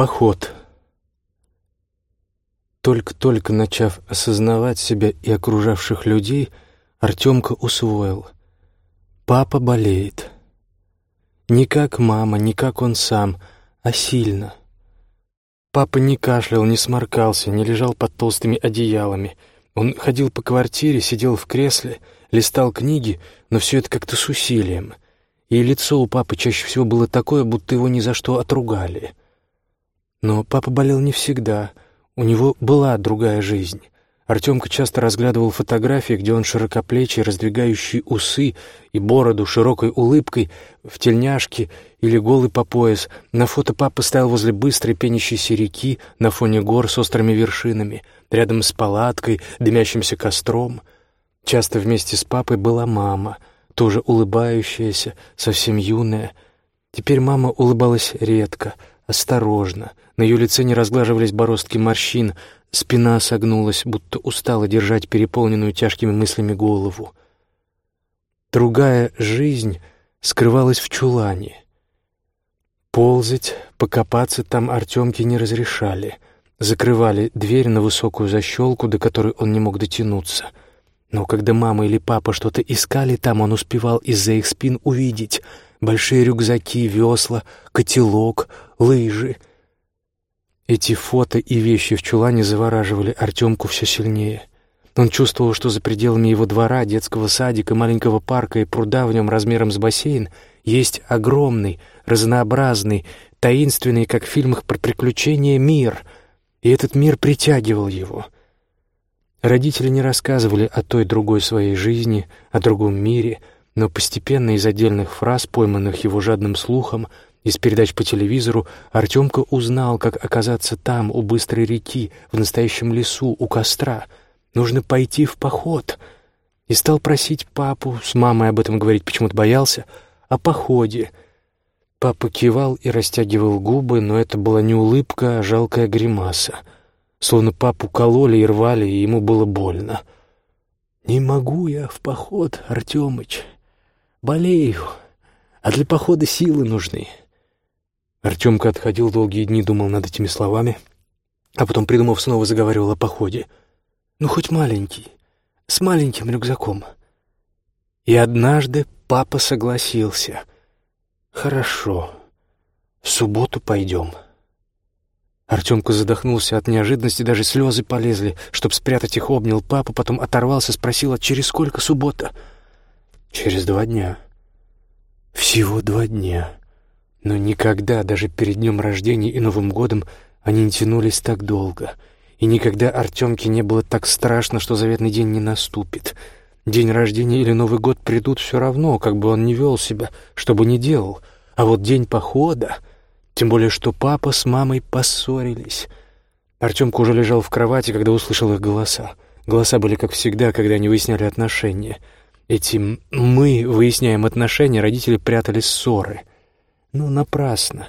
Поход. Только-только начав осознавать себя и окружавших людей, Артемка усвоил. Папа болеет. Не как мама, не как он сам, а сильно. Папа не кашлял, не сморкался, не лежал под толстыми одеялами. Он ходил по квартире, сидел в кресле, листал книги, но все это как-то с усилием. И лицо у папы чаще всего было такое, будто его ни за что отругали. Но папа болел не всегда. У него была другая жизнь. Артемка часто разглядывал фотографии, где он широкоплечий, раздвигающий усы и бороду широкой улыбкой, в тельняшке или голый по пояс. На фото папа стоял возле быстрой пенящейся реки на фоне гор с острыми вершинами, рядом с палаткой, дымящимся костром. Часто вместе с папой была мама, тоже улыбающаяся, совсем юная. Теперь мама улыбалась редко — осторожно. На ее лице не разглаживались бороздки морщин, спина согнулась, будто устала держать переполненную тяжкими мыслями голову. Другая жизнь скрывалась в чулане. Ползать, покопаться там Артемке не разрешали. Закрывали дверь на высокую защелку, до которой он не мог дотянуться. Но когда мама или папа что-то искали там, он успевал из-за их спин увидеть — большие рюкзаки, весла, котелок, лыжи. Эти фото и вещи в чулане завораживали Артемку все сильнее. Он чувствовал, что за пределами его двора, детского садика, маленького парка и пруда в нем размером с бассейн есть огромный, разнообразный, таинственный, как в фильмах про приключения, мир, и этот мир притягивал его. Родители не рассказывали о той другой своей жизни, о другом мире — но постепенно из отдельных фраз, пойманных его жадным слухом, из передач по телевизору, Артемка узнал, как оказаться там, у быстрой реки, в настоящем лесу, у костра. Нужно пойти в поход. И стал просить папу, с мамой об этом говорить почему-то боялся, о походе. Папа кивал и растягивал губы, но это была не улыбка, а жалкая гримаса. Словно папу кололи и рвали, и ему было больно. «Не могу я в поход, Артемыч», Болею, а для похода силы нужны. Артемка отходил долгие дни, думал над этими словами, а потом, придумав, снова заговаривал о походе. Ну, хоть маленький, с маленьким рюкзаком. И однажды папа согласился. «Хорошо, в субботу пойдем». Артемка задохнулся от неожиданности, даже слезы полезли. Чтоб спрятать их, обнял папу, потом оторвался, спросил, а через сколько суббота?» Через два дня. Всего два дня. Но никогда, даже перед днем рождения и Новым годом, они не тянулись так долго. И никогда Артемке не было так страшно, что заветный день не наступит. День рождения или Новый год придут все равно, как бы он ни вел себя, что бы ни делал. А вот день похода... Тем более, что папа с мамой поссорились. Артемка уже лежал в кровати, когда услышал их голоса. Голоса были, как всегда, когда они выясняли отношения — Этим «мы» выясняем отношения, родители прятали ссоры. Но напрасно.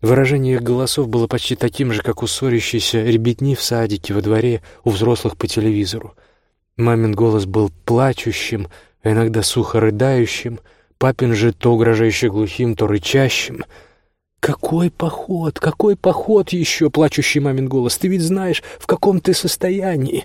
Выражение их голосов было почти таким же, как у ссорящейся ребятни в садике, во дворе, у взрослых по телевизору. Мамин голос был плачущим, а иногда сухо рыдающим, папин же то угрожающе глухим, то рычащим. «Какой поход? Какой поход еще?» — плачущий мамин голос. «Ты ведь знаешь, в каком ты состоянии?»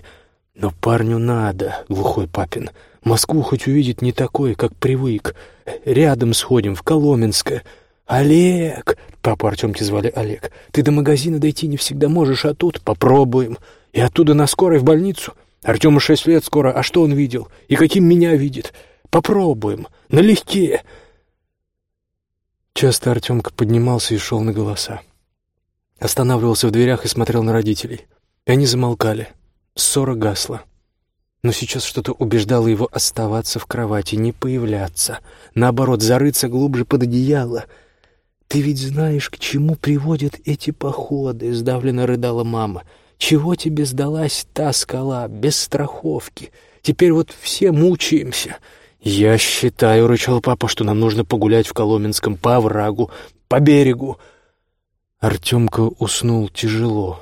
«Но парню надо», — глухой папин. Москву хоть увидит не такой, как привык. Рядом сходим, в Коломенское. Олег!» Папу Артемки звали Олег. «Ты до магазина дойти не всегда можешь, а тут попробуем. И оттуда на скорой в больницу. Артему шесть лет скоро, а что он видел? И каким меня видит? Попробуем. Налегке!» Часто Артемка поднимался и шел на голоса. Останавливался в дверях и смотрел на родителей. И они замолкали. Ссора гасла. Но сейчас что-то убеждало его оставаться в кровати, не появляться, наоборот, зарыться глубже под одеяло. «Ты ведь знаешь, к чему приводят эти походы», — сдавленно рыдала мама. «Чего тебе сдалась та скала, без страховки? Теперь вот все мучаемся». «Я считаю», — рычал папа, — «что нам нужно погулять в Коломенском по оврагу, по берегу». Артемка уснул тяжело,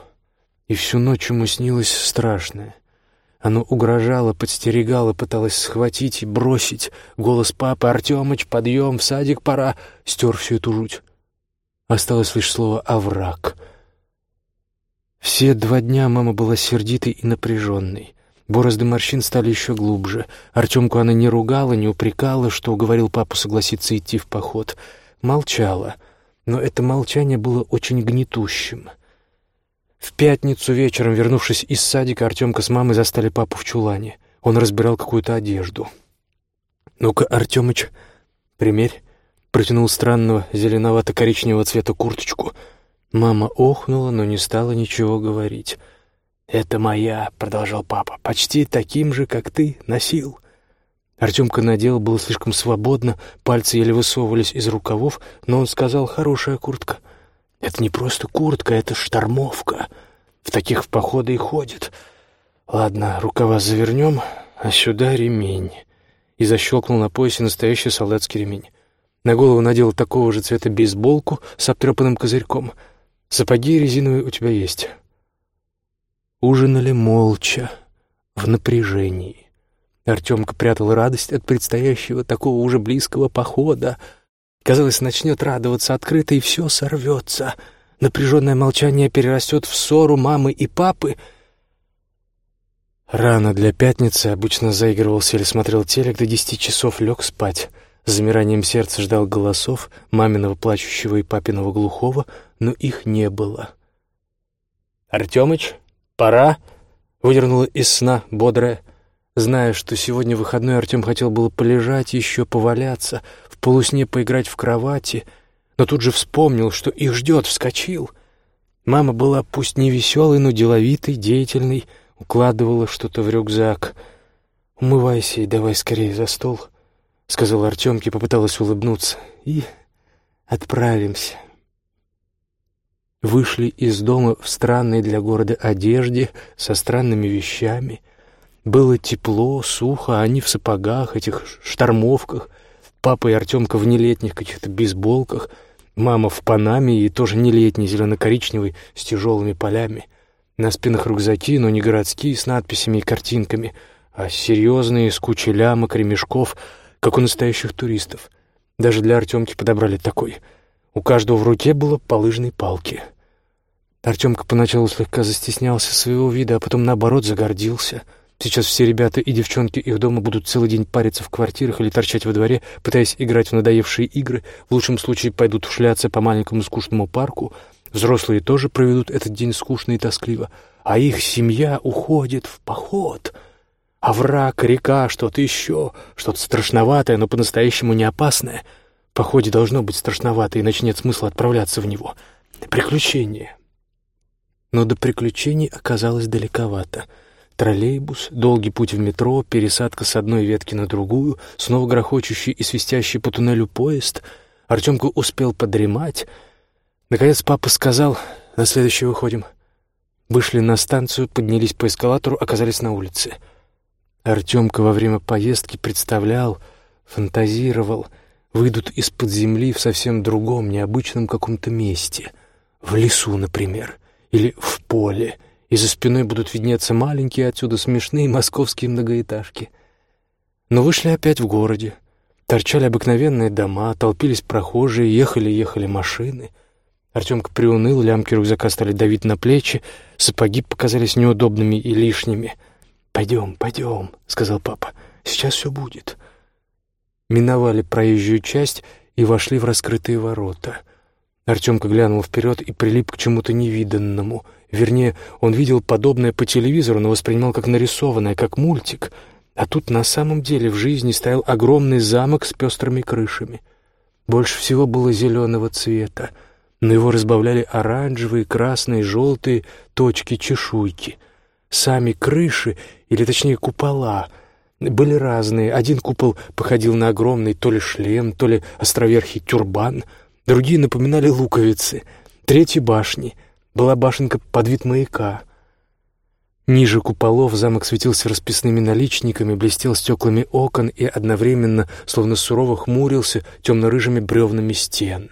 и всю ночь ему снилось страшное. Оно угрожало, подстерегало, пыталось схватить и бросить. Голос папы «Артемыч, подъем, в садик пора!» стер всю эту жуть. Осталось лишь слово «овраг». Все два дня мама была сердитой и напряженной. Борозды морщин стали еще глубже. Артемку она не ругала, не упрекала, что уговорил папу согласиться идти в поход. Молчала. Но это молчание было очень гнетущим. В пятницу вечером, вернувшись из садика, Артемка с мамой застали папу в чулане. Он разбирал какую-то одежду. «Ну-ка, Артемыч, примерь», — протянул странного зеленовато-коричневого цвета курточку. Мама охнула, но не стала ничего говорить. «Это моя», — продолжал папа, — «почти таким же, как ты, носил». Артемка надел, было слишком свободно, пальцы еле высовывались из рукавов, но он сказал «хорошая куртка». «Это не просто куртка, это штормовка. В таких в походы и ходит. Ладно, рукава завернем, а сюда ремень». И защелкнул на поясе настоящий солдатский ремень. На голову надел такого же цвета бейсболку с обтрепанным козырьком. «Сапоги резиновые у тебя есть». Ужинали молча, в напряжении. Артемка прятал радость от предстоящего такого уже близкого похода. Казалось, начнет радоваться открыто, и все сорвется. Напряженное молчание перерастет в ссору мамы и папы. Рано для пятницы обычно заигрывался или смотрел телек, до десяти часов лег спать. С замиранием сердца ждал голосов, маминого плачущего и папиного глухого, но их не было. «Артемыч, пора!» — выдернула из сна бодрая. Зная, что сегодня выходной, Артем хотел было полежать, еще поваляться, в полусне поиграть в кровати, но тут же вспомнил, что их ждет, вскочил. Мама была пусть не веселой, но деловитой, деятельной, укладывала что-то в рюкзак. «Умывайся и давай скорее за стол», — сказала Артемке, попыталась улыбнуться. «И отправимся». Вышли из дома в странной для города одежде, со странными вещами — было тепло, сухо, а они в сапогах, этих штормовках. Папа и Артемка в нелетних каких-то бейсболках. Мама в панаме и тоже нелетней, зелено-коричневой, с тяжелыми полями. На спинах рюкзаки, но не городские, с надписями и картинками, а серьезные, с кучей лямок, ремешков, как у настоящих туристов. Даже для Артемки подобрали такой. У каждого в руке было по лыжной палке. Артемка поначалу слегка застеснялся своего вида, а потом, наоборот, загордился — Сейчас все ребята и девчонки их дома будут целый день париться в квартирах или торчать во дворе, пытаясь играть в надоевшие игры. В лучшем случае пойдут шляться по маленькому скучному парку. Взрослые тоже проведут этот день скучно и тоскливо. А их семья уходит в поход. А враг, река, что-то еще, что-то страшноватое, но по-настоящему не опасное. Походе должно быть страшновато, иначе нет смысла отправляться в него. Приключения. Но до приключений оказалось далековато — Троллейбус, долгий путь в метро, пересадка с одной ветки на другую, снова грохочущий и свистящий по туннелю поезд. Артемка успел подремать. Наконец папа сказал, на следующий выходим. Вышли на станцию, поднялись по эскалатору, оказались на улице. Артемка во время поездки представлял, фантазировал, выйдут из-под земли в совсем другом, необычном каком-то месте. В лесу, например, или в поле — и за спиной будут виднеться маленькие отсюда смешные московские многоэтажки. Но вышли опять в городе. Торчали обыкновенные дома, толпились прохожие, ехали-ехали машины. Артемка приуныл, лямки рюкзака стали давить на плечи, сапоги показались неудобными и лишними. «Пойдем, пойдем», — сказал папа, — «сейчас все будет». Миновали проезжую часть и вошли в раскрытые ворота. Артемка глянул вперед и прилип к чему-то невиданному — Вернее, он видел подобное по телевизору, но воспринимал как нарисованное, как мультик. А тут на самом деле в жизни стоял огромный замок с пестрыми крышами. Больше всего было зеленого цвета, но его разбавляли оранжевые, красные, желтые точки-чешуйки. Сами крыши, или точнее купола, были разные. Один купол походил на огромный то ли шлем, то ли островерхий тюрбан, другие напоминали луковицы, третьи — башни — была башенка под вид маяка. Ниже куполов замок светился расписными наличниками, блестел стеклами окон и одновременно, словно сурово хмурился, темно-рыжими бревнами стен.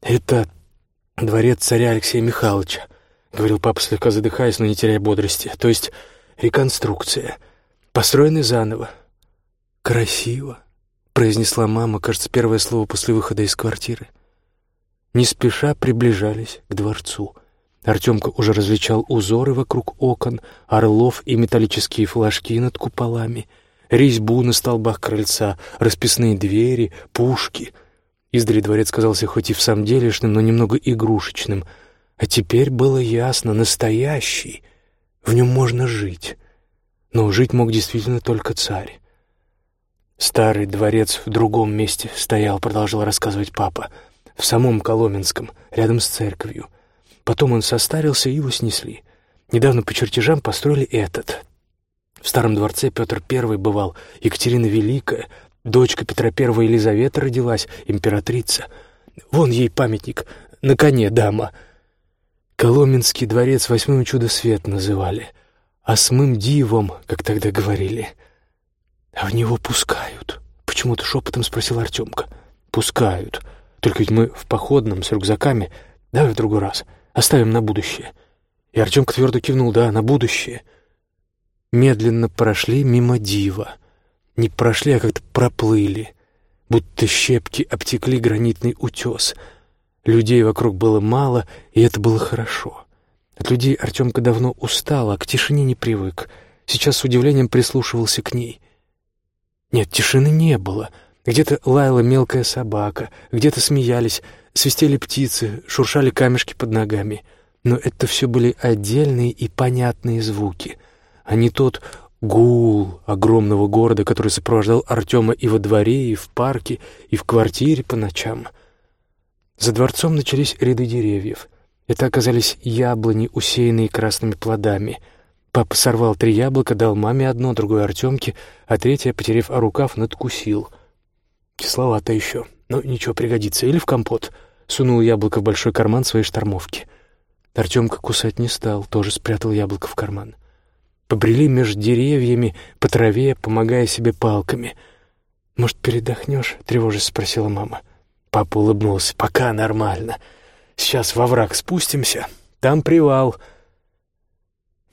«Это дворец царя Алексея Михайловича», — говорил папа, слегка задыхаясь, но не теряя бодрости. «То есть реконструкция, построенный заново. Красиво», — произнесла мама, кажется, первое слово после выхода из квартиры. Не спеша приближались к дворцу. Артемка уже различал узоры вокруг окон, орлов и металлические флажки над куполами, резьбу на столбах крыльца, расписные двери, пушки. Издали дворец казался хоть и в самом делешным, но немного игрушечным. А теперь было ясно, настоящий. В нем можно жить. Но жить мог действительно только царь. Старый дворец в другом месте стоял, продолжал рассказывать папа, в самом Коломенском, рядом с церковью. Потом он состарился, и его снесли. Недавно по чертежам построили этот. В старом дворце Петр I бывал, Екатерина Великая, дочка Петра I Елизавета родилась, императрица. Вон ей памятник, на коне дама. Коломенский дворец восьмым чудо свет называли, осмым дивом, как тогда говорили. А в него пускают. Почему-то шепотом спросил Артемка. Пускают. Только ведь мы в походном с рюкзаками. Давай в другой раз. Оставим на будущее. И Артемка твердо кивнул, да, на будущее. Медленно прошли мимо дива. Не прошли, а как-то проплыли. Будто щепки обтекли гранитный утес. Людей вокруг было мало, и это было хорошо. От людей Артемка давно устал, а к тишине не привык. Сейчас с удивлением прислушивался к ней. Нет, тишины не было. Где-то лаяла мелкая собака, где-то смеялись, свистели птицы, шуршали камешки под ногами. Но это все были отдельные и понятные звуки, а не тот гул огромного города, который сопровождал Артема и во дворе, и в парке, и в квартире по ночам. За дворцом начались ряды деревьев. Это оказались яблони, усеянные красными плодами. Папа сорвал три яблока, дал маме одно, другое Артемке, а третье, потеряв о рукав, надкусил. Кисловато еще. Но ничего, пригодится. Или в компот. Сунул яблоко в большой карман своей штормовки. Артемка кусать не стал, тоже спрятал яблоко в карман. Побрели между деревьями, по траве, помогая себе палками. «Может, передохнешь?» — тревожись спросила мама. Папа улыбнулся. «Пока нормально. Сейчас во враг спустимся. Там привал».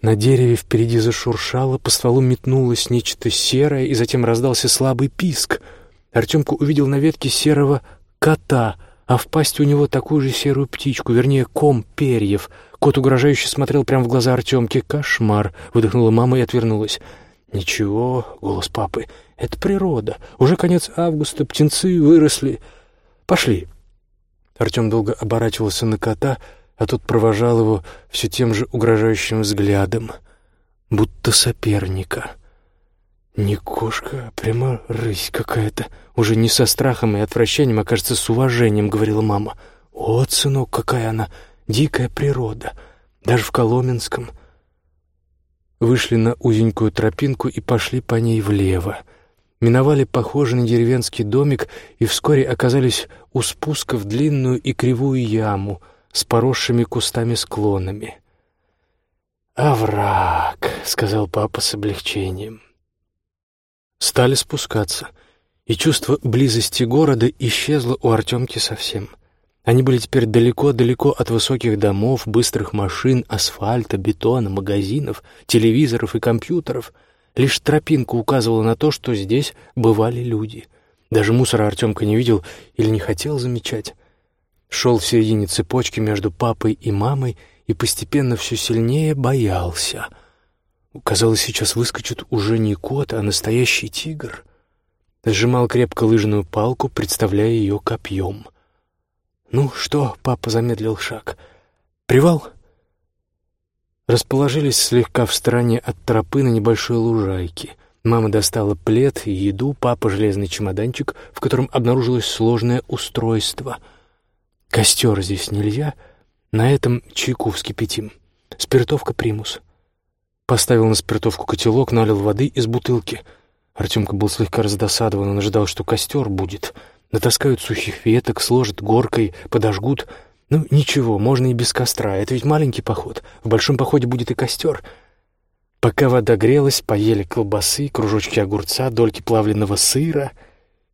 На дереве впереди зашуршало, по стволу метнулось нечто серое, и затем раздался слабый писк — Артемка увидел на ветке серого кота, а в пасти у него такую же серую птичку, вернее, ком перьев. Кот угрожающе смотрел прямо в глаза Артемке. «Кошмар!» — выдохнула мама и отвернулась. «Ничего», — голос папы, — «это природа. Уже конец августа, птенцы выросли. Пошли». Артем долго оборачивался на кота, а тот провожал его все тем же угрожающим взглядом, будто соперника. Не кошка, а прямо рысь какая-то. Уже не со страхом и отвращением, а, кажется, с уважением, говорила мама. О, сынок, какая она! Дикая природа. Даже в Коломенском. Вышли на узенькую тропинку и пошли по ней влево. Миновали похожий на деревенский домик и вскоре оказались у спуска в длинную и кривую яму с поросшими кустами-склонами. «Овраг», — сказал папа с облегчением. Стали спускаться, и чувство близости города исчезло у Артемки совсем. Они были теперь далеко-далеко от высоких домов, быстрых машин, асфальта, бетона, магазинов, телевизоров и компьютеров. Лишь тропинка указывала на то, что здесь бывали люди. Даже мусора Артемка не видел или не хотел замечать. Шел в середине цепочки между папой и мамой и постепенно все сильнее боялся — Казалось, сейчас выскочит уже не кот, а настоящий тигр. Сжимал крепко лыжную палку, представляя ее копьем. «Ну что?» — папа замедлил шаг. «Привал?» Расположились слегка в стороне от тропы на небольшой лужайке. Мама достала плед и еду, папа — железный чемоданчик, в котором обнаружилось сложное устройство. «Костер здесь нельзя. На этом чайку вскипятим. Спиртовка примус». Поставил на спиртовку котелок, налил воды из бутылки. Артемка был слегка раздосадован, он ожидал, что костер будет. Натаскают сухих веток, сложат горкой, подожгут. Ну, ничего, можно и без костра, это ведь маленький поход. В большом походе будет и костер. Пока вода грелась, поели колбасы, кружочки огурца, дольки плавленного сыра.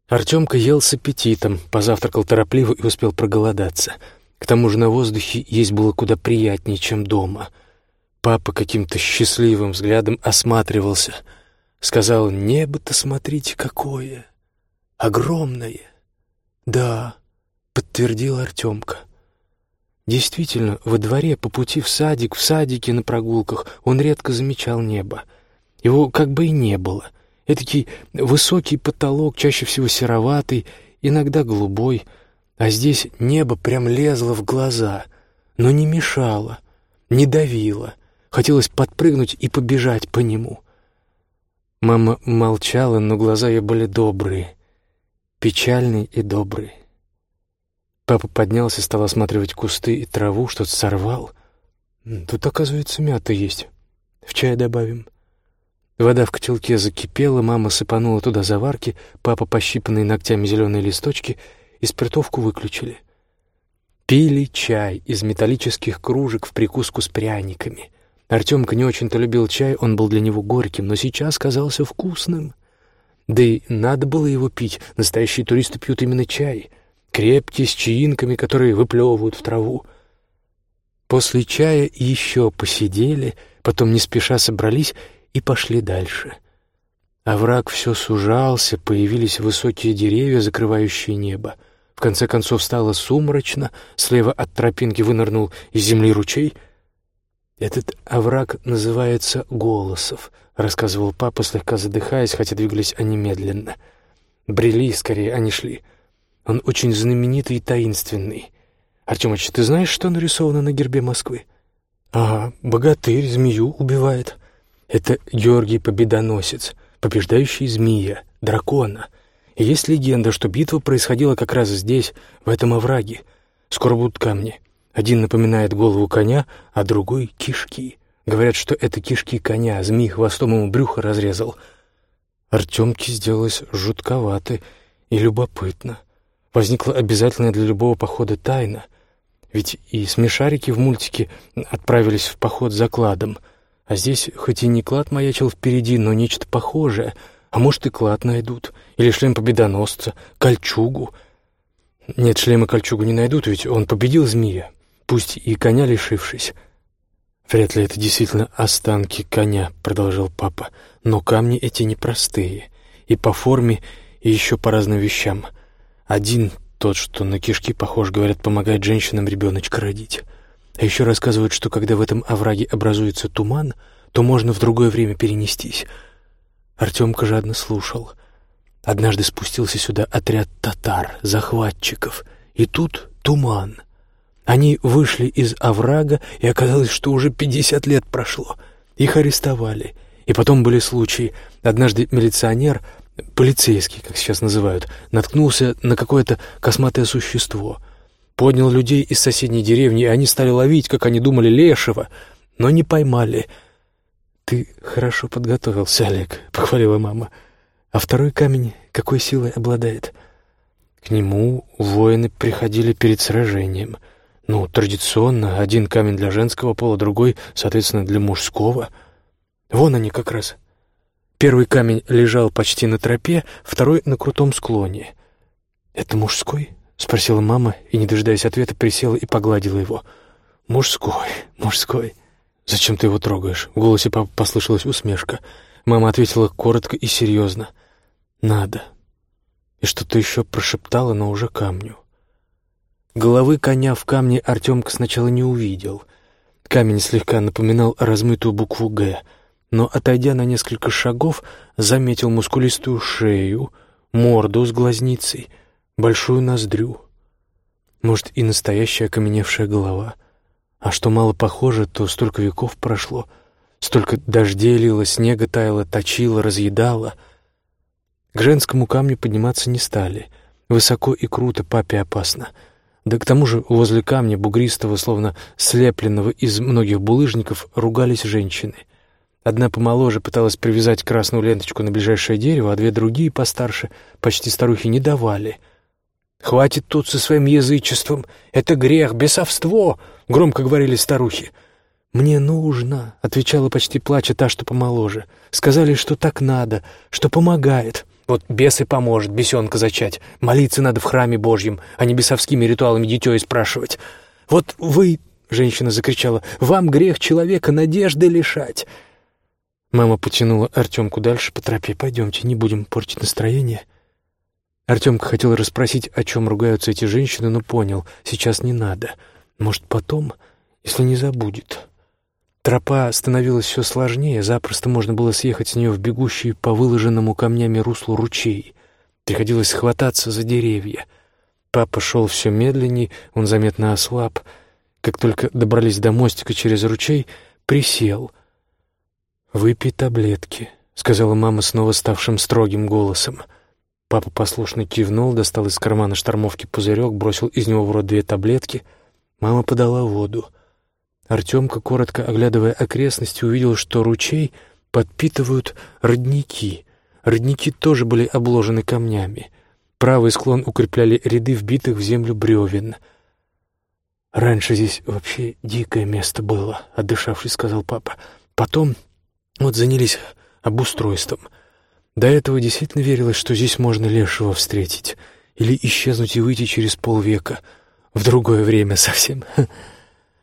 Артемка ел с аппетитом, позавтракал торопливо и успел проголодаться. К тому же на воздухе есть было куда приятнее, чем дома — Папа каким-то счастливым взглядом осматривался. Сказал, «Небо-то смотрите какое! Огромное!» «Да», — подтвердил Артемка. Действительно, во дворе, по пути в садик, в садике, на прогулках он редко замечал небо. Его как бы и не было. Этакий высокий потолок, чаще всего сероватый, иногда голубой, а здесь небо прям лезло в глаза, но не мешало, не давило. Хотелось подпрыгнуть и побежать по нему. Мама молчала, но глаза ее были добрые, печальные и добрые. Папа поднялся, стал осматривать кусты и траву, что-то сорвал. Тут, оказывается, мята есть. В чай добавим. Вода в котелке закипела, мама сыпанула туда заварки, папа пощипанные ногтями зеленые листочки и спиртовку выключили. Пили чай из металлических кружек в прикуску с пряниками. Артемка не очень-то любил чай, он был для него горьким, но сейчас казался вкусным. Да и надо было его пить, настоящие туристы пьют именно чай — крепкий, с чаинками, которые выплевывают в траву. После чая еще посидели, потом не спеша собрались и пошли дальше. Овраг все сужался, появились высокие деревья, закрывающие небо. В конце концов стало сумрачно, слева от тропинки вынырнул из земли ручей. «Этот овраг называется Голосов», — рассказывал папа, слегка задыхаясь, хотя двигались они медленно. Брели, скорее, они шли — он очень знаменитый и таинственный. Артемыч, ты знаешь, что нарисовано на гербе Москвы? Ага, богатырь змею убивает. Это Георгий Победоносец, побеждающий змея, дракона. И есть легенда, что битва происходила как раз здесь, в этом овраге. Скоро будут камни. Один напоминает голову коня, а другой — кишки. Говорят, что это кишки коня, змей хвостом ему брюхо разрезал. Артемке сделалось жутковато и любопытно возникла обязательная для любого похода тайна. Ведь и смешарики в мультике отправились в поход за кладом, а здесь хоть и не клад маячил впереди, но нечто похожее, а может и клад найдут, или шлем победоносца, кольчугу. Нет, шлема кольчугу не найдут, ведь он победил змея, пусть и коня лишившись. «Вряд ли это действительно останки коня», — продолжал папа, «но камни эти непростые, и по форме, и еще по разным вещам. Один тот, что на кишки похож, говорят, помогает женщинам ребеночка родить. А еще рассказывают, что когда в этом овраге образуется туман, то можно в другое время перенестись. Артемка жадно слушал. Однажды спустился сюда отряд татар, захватчиков, и тут туман. Они вышли из оврага, и оказалось, что уже пятьдесят лет прошло. Их арестовали. И потом были случаи. Однажды милиционер полицейский, как сейчас называют, наткнулся на какое-то косматое существо. Поднял людей из соседней деревни, и они стали ловить, как они думали, лешего, но не поймали. «Ты хорошо подготовился, Олег», — похвалила мама. «А второй камень какой силой обладает?» К нему воины приходили перед сражением. Ну, традиционно, один камень для женского пола, другой, соответственно, для мужского. Вон они как раз, Первый камень лежал почти на тропе, второй — на крутом склоне. «Это мужской?» — спросила мама, и, не дожидаясь ответа, присела и погладила его. «Мужской, мужской. Зачем ты его трогаешь?» В голосе папы послышалась усмешка. Мама ответила коротко и серьезно. «Надо». И что-то еще прошептала, но уже камню. Головы коня в камне Артемка сначала не увидел. Камень слегка напоминал размытую букву «Г», но, отойдя на несколько шагов, заметил мускулистую шею, морду с глазницей, большую ноздрю. Может, и настоящая окаменевшая голова. А что мало похоже, то столько веков прошло, столько дождей лило, снега таяло, точило, разъедало. К женскому камню подниматься не стали. Высоко и круто папе опасно. Да к тому же возле камня бугристого, словно слепленного из многих булыжников, ругались женщины — Одна помоложе пыталась привязать красную ленточку на ближайшее дерево, а две другие, постарше, почти старухи, не давали. «Хватит тут со своим язычеством! Это грех, бесовство!» — громко говорили старухи. «Мне нужно», — отвечала почти плача та, что помоложе. «Сказали, что так надо, что помогает». «Вот бес и поможет бесенка зачать. Молиться надо в храме Божьем, а не бесовскими ритуалами дитё спрашивать. Вот вы...» — женщина закричала. «Вам грех человека надежды лишать». Мама потянула Артемку дальше по тропе. «Пойдемте, не будем портить настроение». Артемка хотел расспросить, о чем ругаются эти женщины, но понял, сейчас не надо. Может, потом, если не забудет. Тропа становилась все сложнее, запросто можно было съехать с нее в бегущий по выложенному камнями руслу ручей. Приходилось хвататься за деревья. Папа шел все медленней, он заметно ослаб. Как только добрались до мостика через ручей, присел. «Выпей таблетки», — сказала мама снова ставшим строгим голосом. Папа послушно кивнул, достал из кармана штормовки пузырек, бросил из него в рот две таблетки — Мама подала воду. Артемка, коротко оглядывая окрестности, увидел, что ручей подпитывают родники. Родники тоже были обложены камнями. Правый склон укрепляли ряды вбитых в землю бревен. «Раньше здесь вообще дикое место было», — отдышавшись, сказал папа. «Потом вот занялись обустройством. До этого действительно верилось, что здесь можно лешего встретить или исчезнуть и выйти через полвека» в другое время совсем.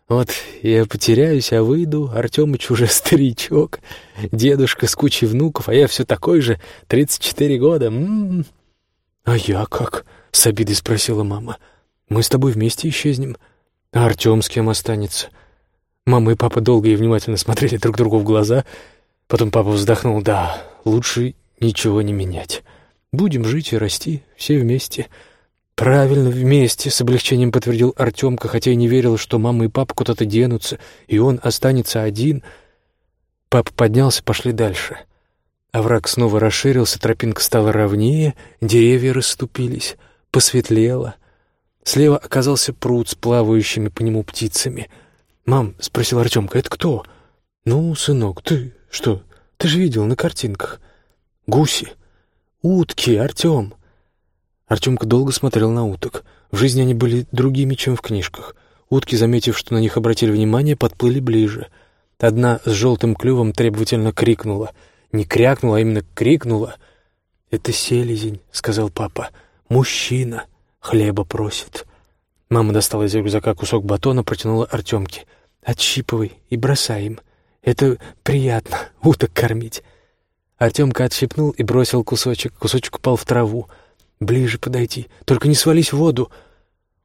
Вот я потеряюсь, а выйду, Артемыч уже старичок, дедушка с кучей внуков, а я все такой же, тридцать четыре года. М -м -м. «А я как?» — с обидой спросила мама. «Мы с тобой вместе исчезнем, а Артем с кем останется?» Мама и папа долго и внимательно смотрели друг другу в глаза. Потом папа вздохнул. «Да, лучше ничего не менять. Будем жить и расти все вместе». «Правильно, вместе», — с облегчением подтвердил Артемка, хотя и не верил, что мама и папа куда-то денутся, и он останется один. Папа поднялся, пошли дальше. Овраг снова расширился, тропинка стала ровнее, деревья расступились, посветлело. Слева оказался пруд с плавающими по нему птицами. «Мам», — спросил Артемка, — «это кто?» «Ну, сынок, ты что? Ты же видел на картинках. Гуси. Утки, Артем». Артемка долго смотрел на уток. В жизни они были другими, чем в книжках. Утки, заметив, что на них обратили внимание, подплыли ближе. Одна с желтым клювом требовательно крикнула. Не крякнула, а именно крикнула. «Это селезень», — сказал папа. «Мужчина. Хлеба просит». Мама достала из рюкзака кусок батона, протянула Артемке. «Отщипывай и бросай им. Это приятно, уток кормить». Артемка отщипнул и бросил кусочек. Кусочек упал в траву. Ближе подойти, только не свались в воду.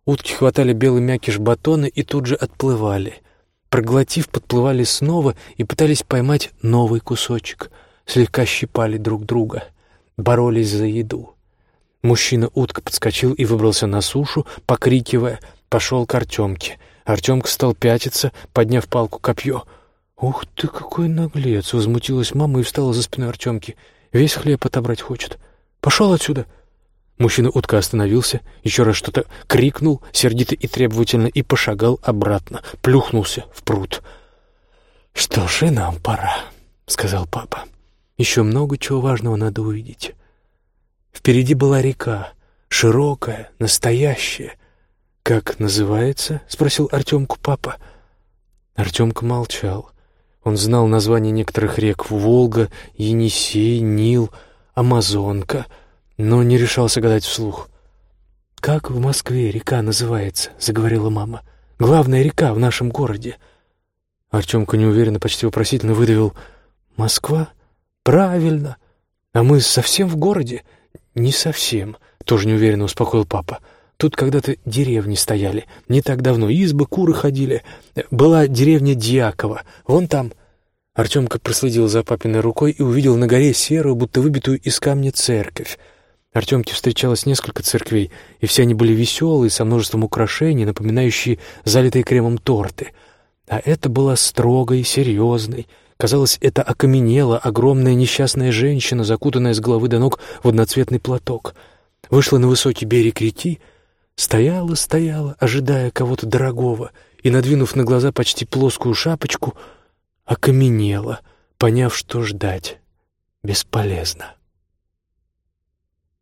Утки хватали белый мякиш батона и тут же отплывали. Проглотив, подплывали снова и пытались поймать новый кусочек. Слегка щипали друг друга, боролись за еду. Мужчина-утка подскочил и выбрался на сушу, покрикивая, пошел к Артемке. Артемка стал пятиться, подняв палку копье. «Ух ты, какой наглец!» — возмутилась мама и встала за спиной Артемки. «Весь хлеб отобрать хочет. Пошел отсюда!» Мужчина-утка остановился, еще раз что-то крикнул, сердито и требовательно, и пошагал обратно, плюхнулся в пруд. «Что ж, и нам пора», — сказал папа. «Еще много чего важного надо увидеть». Впереди была река, широкая, настоящая. «Как называется?» — спросил Артемку папа. Артемка молчал. Он знал названия некоторых рек — Волга, Енисей, Нил, Амазонка — но не решался гадать вслух. «Как в Москве река называется?» — заговорила мама. «Главная река в нашем городе». Артемка неуверенно, почти вопросительно выдавил. «Москва? Правильно. А мы совсем в городе?» «Не совсем», — тоже неуверенно успокоил папа. «Тут когда-то деревни стояли. Не так давно избы, куры ходили. Была деревня Дьякова. Вон там». Артемка проследил за папиной рукой и увидел на горе серую, будто выбитую из камня церковь. Артемке встречалось несколько церквей, и все они были веселые, со множеством украшений, напоминающие залитые кремом торты. А это была строгой, серьезной. Казалось, это окаменела огромная несчастная женщина, закутанная с головы до ног в одноцветный платок. Вышла на высокий берег реки, стояла, стояла, ожидая кого-то дорогого, и, надвинув на глаза почти плоскую шапочку, окаменела, поняв, что ждать бесполезно.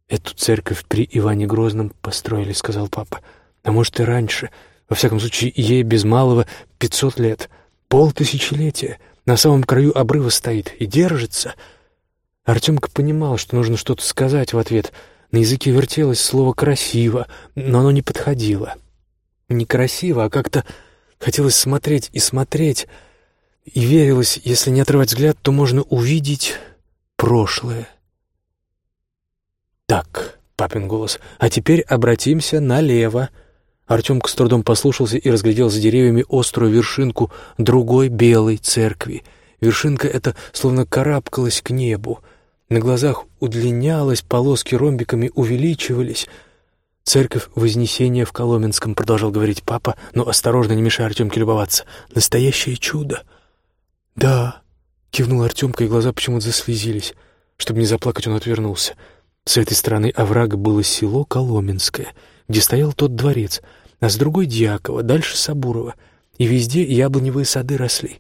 «Эту церковь при Иване Грозном построили», — сказал папа. «А может, и раньше. Во всяком случае, ей без малого пятьсот лет. Полтысячелетия. На самом краю обрыва стоит и держится». Артемка понимал, что нужно что-то сказать в ответ. На языке вертелось слово «красиво», но оно не подходило. Не красиво, а как-то хотелось смотреть и смотреть. И верилось, если не отрывать взгляд, то можно увидеть прошлое. «Так», — папин голос, — «а теперь обратимся налево». Артемка с трудом послушался и разглядел за деревьями острую вершинку другой белой церкви. Вершинка эта словно карабкалась к небу. На глазах удлинялась, полоски ромбиками увеличивались. «Церковь Вознесения в Коломенском», — продолжал говорить папа, но осторожно, не мешая Артемке любоваться. «Настоящее чудо!» «Да», — кивнул Артемка, и глаза почему-то заслезились. Чтобы не заплакать, он отвернулся. С этой стороны оврага было село Коломенское, где стоял тот дворец, а с другой — Дьякова, дальше Сабурова, и везде яблоневые сады росли.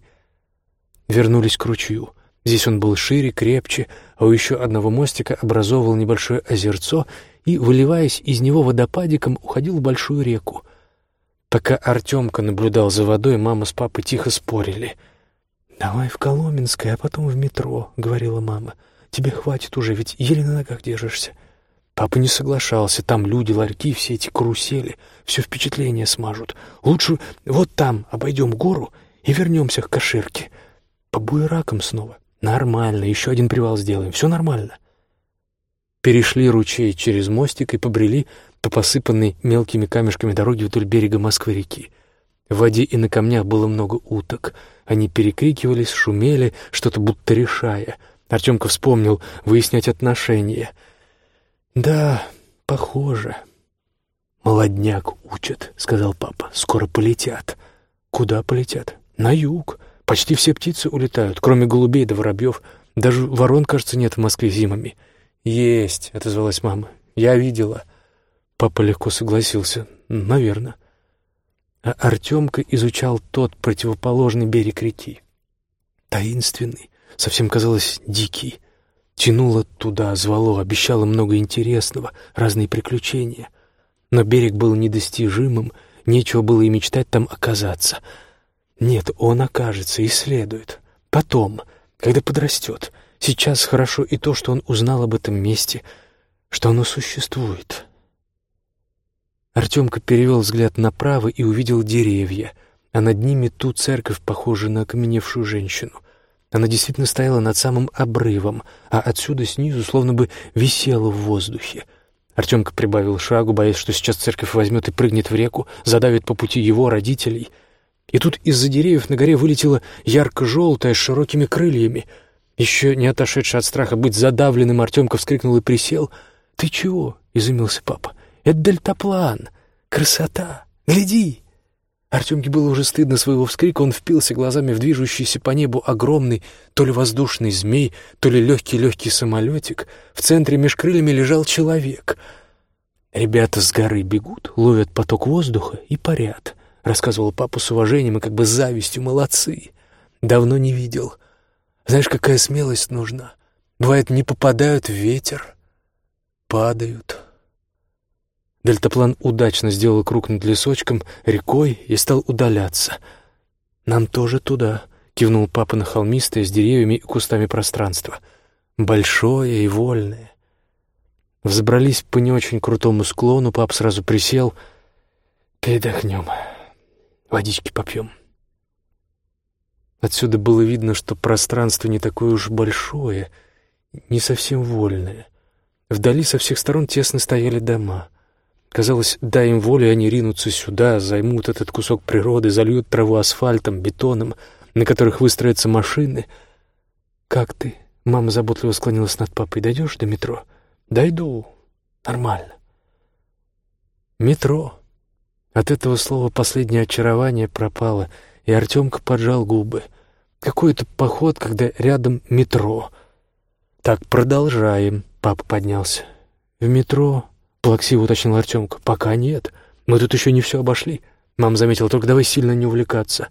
Вернулись к ручью. Здесь он был шире, крепче, а у еще одного мостика образовывал небольшое озерцо и, выливаясь из него водопадиком, уходил в большую реку. Пока Артемка наблюдал за водой, мама с папой тихо спорили. «Давай в Коломенское, а потом в метро», — говорила мама. «Тебе хватит уже, ведь еле на ногах держишься». Папа не соглашался. Там люди, ларьки, все эти карусели. Все впечатление смажут. Лучше вот там обойдем гору и вернемся к кошерке. По буеракам снова. Нормально, еще один привал сделаем. Все нормально. Перешли ручей через мостик и побрели по посыпанной мелкими камешками дороге вдоль берега Москвы-реки. В воде и на камнях было много уток. Они перекрикивались, шумели, что-то будто решая. Артемка вспомнил выяснять отношения. «Да, похоже». «Молодняк учат», — сказал папа. «Скоро полетят». «Куда полетят?» «На юг. Почти все птицы улетают, кроме голубей да воробьев. Даже ворон, кажется, нет в Москве зимами». «Есть», — отозвалась мама. «Я видела». Папа легко согласился. «Наверное». А Артемка изучал тот противоположный берег реки. Таинственный, совсем казалось дикий. Тянуло туда, звало, обещало много интересного, разные приключения. Но берег был недостижимым, нечего было и мечтать там оказаться — нет, он окажется, исследует. Потом, когда подрастет. Сейчас хорошо и то, что он узнал об этом месте, что оно существует. Артемка перевел взгляд направо и увидел деревья, а над ними ту церковь, похожую на окаменевшую женщину. Она действительно стояла над самым обрывом, а отсюда снизу словно бы висела в воздухе. Артемка прибавил шагу, боясь, что сейчас церковь возьмет и прыгнет в реку, задавит по пути его родителей — и тут из-за деревьев на горе вылетела ярко-желтая с широкими крыльями. Еще не отошедший от страха быть задавленным, Артемка вскрикнул и присел. «Ты чего?» — изумился папа. «Это дельтаплан! Красота! Гляди!» Артемке было уже стыдно своего вскрика, он впился глазами в движущийся по небу огромный, то ли воздушный змей, то ли легкий-легкий самолетик. В центре меж крыльями лежал человек. Ребята с горы бегут, ловят поток воздуха и парят. Рассказывал папа с уважением и как бы завистью. Молодцы. Давно не видел. Знаешь, какая смелость нужна? Бывает, не попадают в ветер, падают. Дельтаплан удачно сделал круг над лесочком, рекой и стал удаляться. «Нам тоже туда», — кивнул папа на холмистое с деревьями и кустами пространство. «Большое и вольное». Взобрались по не очень крутому склону, пап сразу присел. «Передохнем». Водички попьем. Отсюда было видно, что пространство не такое уж большое, не совсем вольное. Вдали со всех сторон тесно стояли дома. Казалось, дай им волю, они ринутся сюда, займут этот кусок природы, зальют траву асфальтом, бетоном, на которых выстроятся машины. «Как ты?» — мама заботливо склонилась над папой. «Дойдешь до метро?» «Дойду. Нормально». «Метро». От этого слова последнее очарование пропало, и Артемка поджал губы. Какой это поход, когда рядом метро. «Так, продолжаем», — папа поднялся. «В метро?» — плаксиво уточнил Артемка. «Пока нет. Мы тут еще не все обошли». Мама заметила, только давай сильно не увлекаться.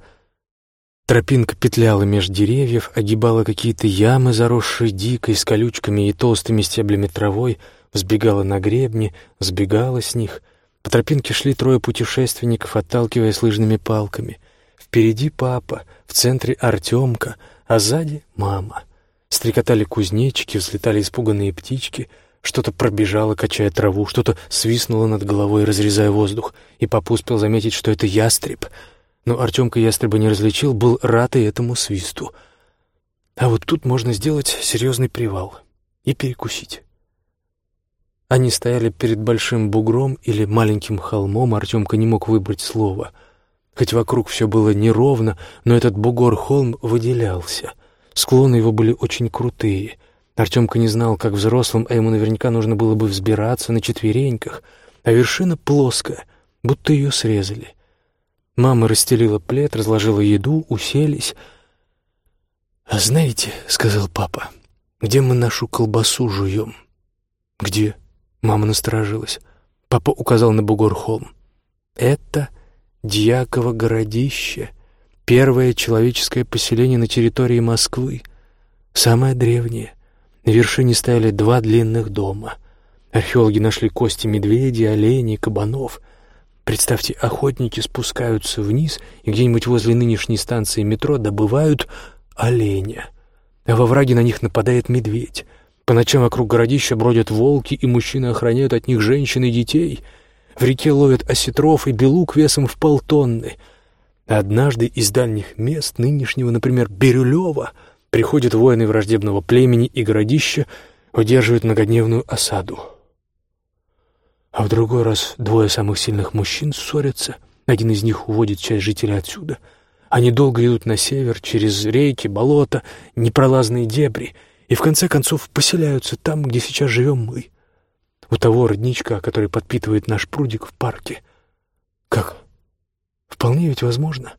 Тропинка петляла меж деревьев, огибала какие-то ямы, заросшие дикой, с колючками и толстыми стеблями травой, взбегала на гребни, сбегала с них — по тропинке шли трое путешественников, отталкиваясь лыжными палками. Впереди папа, в центре Артемка, а сзади мама. Стрекотали кузнечики, взлетали испуганные птички, что-то пробежало, качая траву, что-то свистнуло над головой, разрезая воздух, и папа успел заметить, что это ястреб. Но Артемка ястреба не различил, был рад и этому свисту. А вот тут можно сделать серьезный привал и перекусить. Они стояли перед большим бугром или маленьким холмом, Артемка не мог выбрать слово. Хоть вокруг все было неровно, но этот бугор-холм выделялся. Склоны его были очень крутые. Артемка не знал, как взрослым, а ему наверняка нужно было бы взбираться на четвереньках, а вершина плоская, будто ее срезали. Мама расстелила плед, разложила еду, уселись. «А знаете, — сказал папа, — где мы нашу колбасу жуем?» «Где?» — мама насторожилась. Папа указал на бугор-холм. «Это Дьяково городище, первое человеческое поселение на территории Москвы, самое древнее. На вершине стояли два длинных дома. Археологи нашли кости медведей, оленей, кабанов — Представьте, охотники спускаются вниз и где-нибудь возле нынешней станции метро добывают оленя. А во враге на них нападает медведь. По ночам вокруг городища бродят волки, и мужчины охраняют от них женщин и детей. В реке ловят осетров и белук весом в полтонны. Однажды из дальних мест, нынешнего, например, Бирюлева, приходят воины враждебного племени и городища, удерживают многодневную осаду. А в другой раз двое самых сильных мужчин ссорятся. Один из них уводит часть жителей отсюда. Они долго идут на север, через реки, болота, непролазные дебри, и в конце концов поселяются там, где сейчас живем мы. У того родничка, который подпитывает наш прудик в парке. Как? Вполне ведь возможно.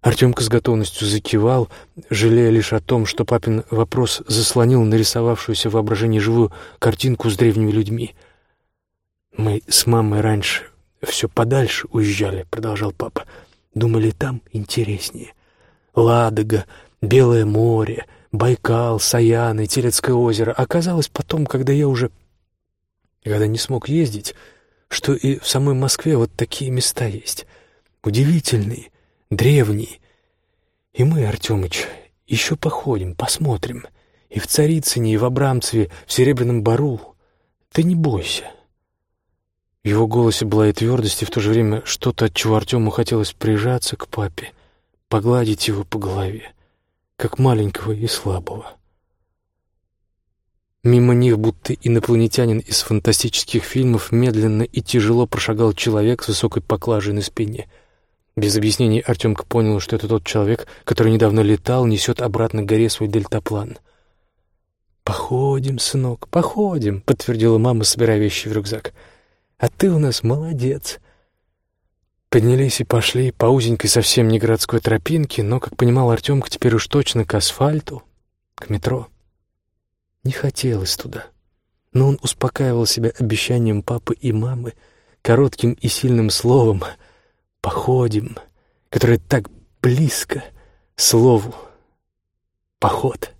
Артемка с готовностью закивал, жалея лишь о том, что папин вопрос заслонил нарисовавшуюся воображении живую картинку с древними людьми — «Мы с мамой раньше все подальше уезжали», — продолжал папа. «Думали, там интереснее. Ладога, Белое море, Байкал, Саяны, Телецкое озеро. Оказалось потом, когда я уже... Когда не смог ездить, что и в самой Москве вот такие места есть. Удивительные, древние. И мы, Артемыч, еще походим, посмотрим. И в Царицыне, и в Абрамцеве, в Серебряном Бару. Ты не бойся». В его голосе была и твердость, и в то же время что-то, от чего Артему хотелось прижаться к папе, погладить его по голове, как маленького и слабого. Мимо них, будто инопланетянин из фантастических фильмов, медленно и тяжело прошагал человек с высокой поклажей на спине. Без объяснений Артемка понял, что это тот человек, который недавно летал, несет обратно к горе свой дельтаплан. «Походим, сынок, походим», — подтвердила мама, собирая вещи в рюкзак. А ты у нас молодец. Поднялись и пошли по узенькой совсем не городской тропинке, но, как понимал Артемка, теперь уж точно к асфальту, к метро. Не хотелось туда. Но он успокаивал себя обещанием папы и мамы, коротким и сильным словом «походим», которое так близко слову «поход».